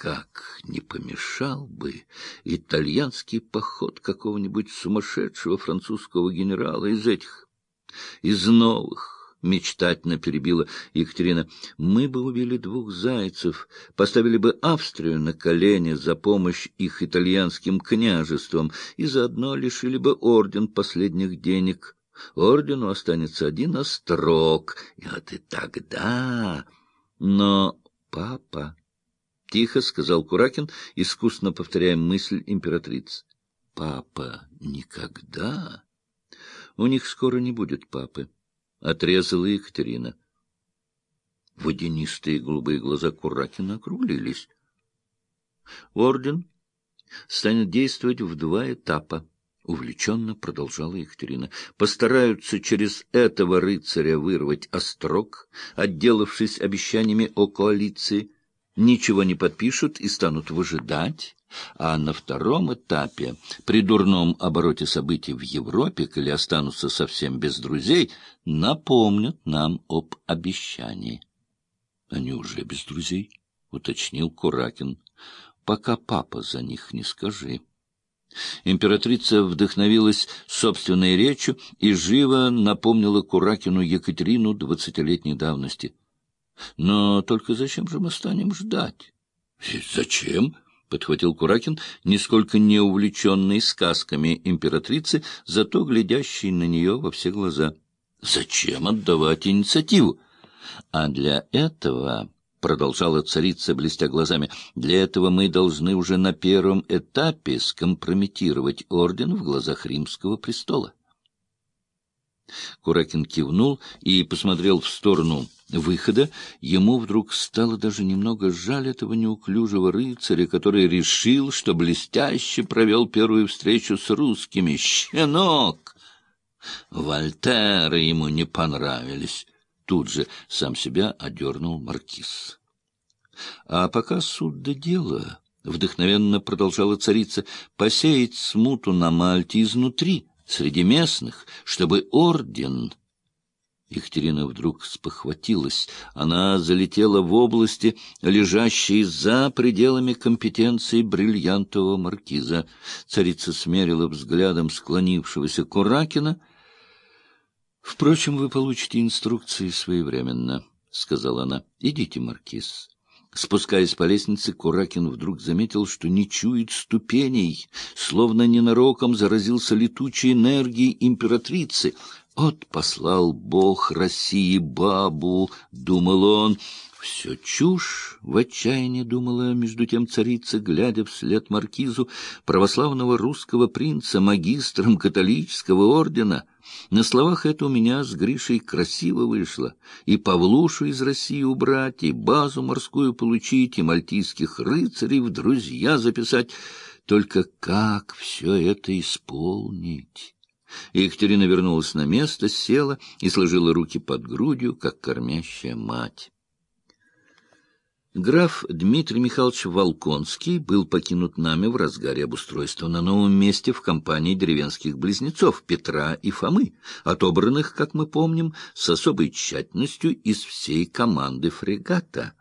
как не помешал бы итальянский поход какого-нибудь сумасшедшего французского генерала из этих, из новых, — мечтательно перебила Екатерина. — Мы бы убили двух зайцев, поставили бы Австрию на колени за помощь их итальянским княжествам и заодно лишили бы орден последних денег. Ордену останется один острог, и вот и тогда... Но тихо сказал Куракин, искусно повторяя мысль императрицы. — Папа никогда... У них скоро не будет папы. — отрезала Екатерина. Водянистые голубые глаза Куракина округлились. Орден станет действовать в два этапа. — увлеченно продолжала Екатерина. — Постараются через этого рыцаря вырвать острог, отделавшись обещаниями о коалиции, ничего не подпишут и станут выжидать, а на втором этапе, при дурном обороте событий в Европе, коли останутся совсем без друзей, напомнят нам об обещании. — Они уже без друзей, — уточнил Куракин. — Пока папа за них не скажи. Императрица вдохновилась собственной речью и живо напомнила Куракину Екатерину двадцатилетней давности. — Но только зачем же мы станем ждать? — Зачем? — подхватил Куракин, нисколько не увлеченный сказками императрицы, зато глядящий на нее во все глаза. — Зачем отдавать инициативу? А для этого, — продолжала царица, блестя глазами, — для этого мы должны уже на первом этапе скомпрометировать орден в глазах римского престола. Куракин кивнул и посмотрел в сторону выхода, ему вдруг стало даже немного жаль этого неуклюжего рыцаря, который решил, что блестяще провел первую встречу с русскими. Щенок! Вольтеры ему не понравились. Тут же сам себя одернул маркиз. А пока суд до дела, — вдохновенно продолжала царица, — посеять смуту на Мальте изнутри, среди местных, чтобы орден Екатерина вдруг спохватилась. Она залетела в области, лежащие за пределами компетенции бриллиантового маркиза. Царица смерила взглядом склонившегося Куракина. — Впрочем, вы получите инструкции своевременно, — сказала она. — Идите, маркиз. Спускаясь по лестнице, Куракин вдруг заметил, что не чует ступеней, словно ненароком заразился летучей энергией императрицы — «От послал Бог России бабу», — думал он. «Все чушь!» — в отчаянии думала между тем царица, глядя вслед маркизу православного русского принца, магистром католического ордена. На словах это у меня с Гришей красиво вышло. И Павлушу из России убрать, и базу морскую получить, и мальтийских рыцарей в друзья записать. Только как все это исполнить? Екатерина вернулась на место, села и сложила руки под грудью, как кормящая мать. Граф Дмитрий Михайлович Волконский был покинут нами в разгаре обустройства на новом месте в компании деревенских близнецов Петра и Фомы, отобранных, как мы помним, с особой тщательностью из всей команды фрегата.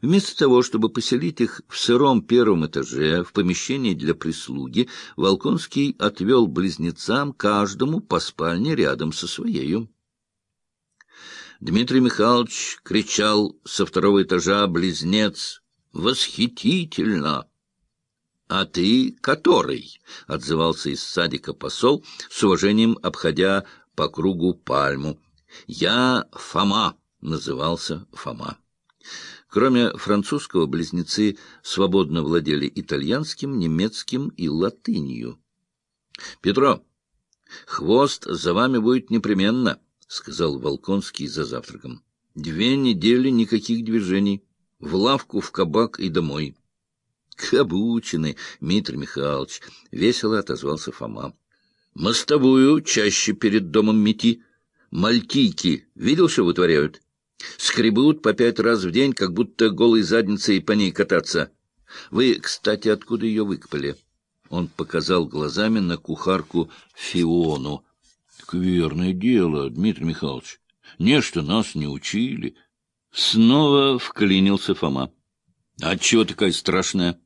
Вместо того, чтобы поселить их в сыром первом этаже, в помещении для прислуги, Волконский отвел близнецам каждому по спальне рядом со своею. Дмитрий Михайлович кричал со второго этажа близнец «Восхитительно!» «А ты который?» — отзывался из садика посол, с уважением обходя по кругу пальму. «Я Фома», — назывался Фома. Кроме французского, близнецы свободно владели итальянским, немецким и латынью. — Петро, хвост за вами будет непременно, — сказал Волконский за завтраком. — Две недели никаких движений. В лавку, в кабак и домой. — Кабучины, Дмитрий Михайлович, — весело отозвался Фома. — Мостовую чаще перед домом мети. Мальтийки, видел, что вытворяют? — Скребут по пять раз в день, как будто голой задницей по ней кататься. Вы, кстати, откуда ее выкопали? Он показал глазами на кухарку Фиону. — Верное дело, Дмитрий Михайлович. Нечто нас не учили. Снова вклинился Фома. — А чего такая страшная?